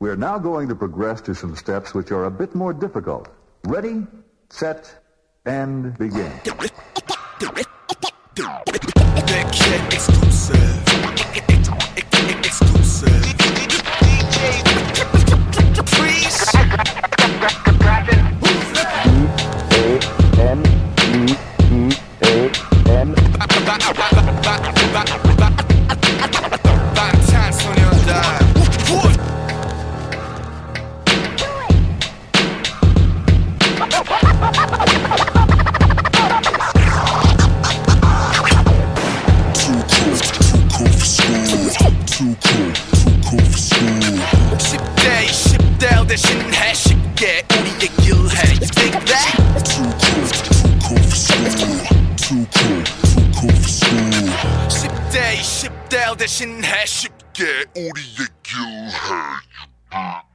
We're now going to progress to some steps which are a bit more difficult. Ready, set, and begin. 대 대신해 쉽게 우리 얘기를 해. You think that? Too cool, too cool for school. Too cool, too cool for school. 10대 20대 대신해 쉽게 우리 얘기를 해.